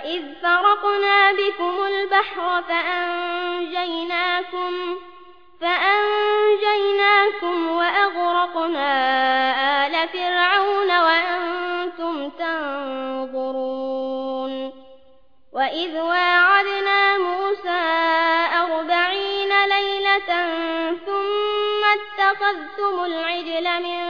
وإذ فرقنا بكم البحر فأنجيناكم فأنجيناكم وأغرقنا آل فرعون وأنتم تنظرون وإذ واعدنا موسى أربعين ليلة ثم اتخذتم العجل من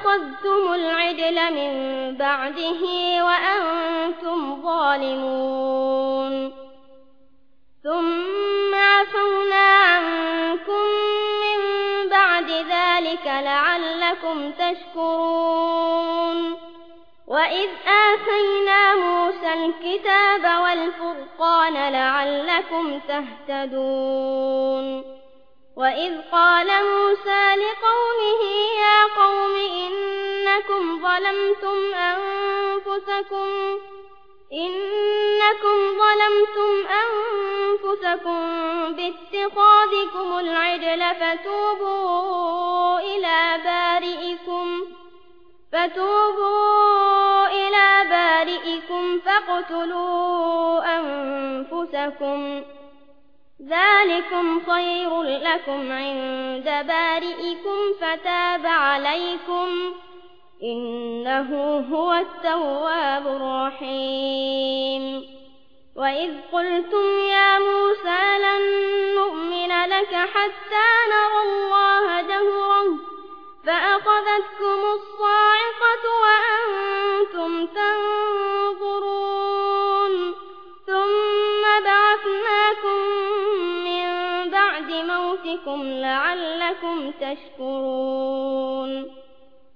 اتخذتم العجل من بعده وأنتم ظالمون ثم عفونا عنكم من بعد ذلك لعلكم تشكرون وإذ آتينا موسى الكتاب والفرقان لعلكم تهتدون وإذ قال موسى لقومه يا ظلمتم أنفسكم إنكم ظلمتم أنفسكم باتخاذكم العجل فتوبوا إلى بارئكم فتوبوا إلى بارئكم فاقتلوا أنفسكم ذلكم خير لكم عند بارئكم فتاب عليكم إنه هو التواب الرحيم. وإذ قلتم يا موسى لن نؤمن لك حتى نرى الله جهرا فأخذتكم الصاعقة وأنتم تنظرون. ثم بعثناكم من بعد موتكم لعلكم تشكرون.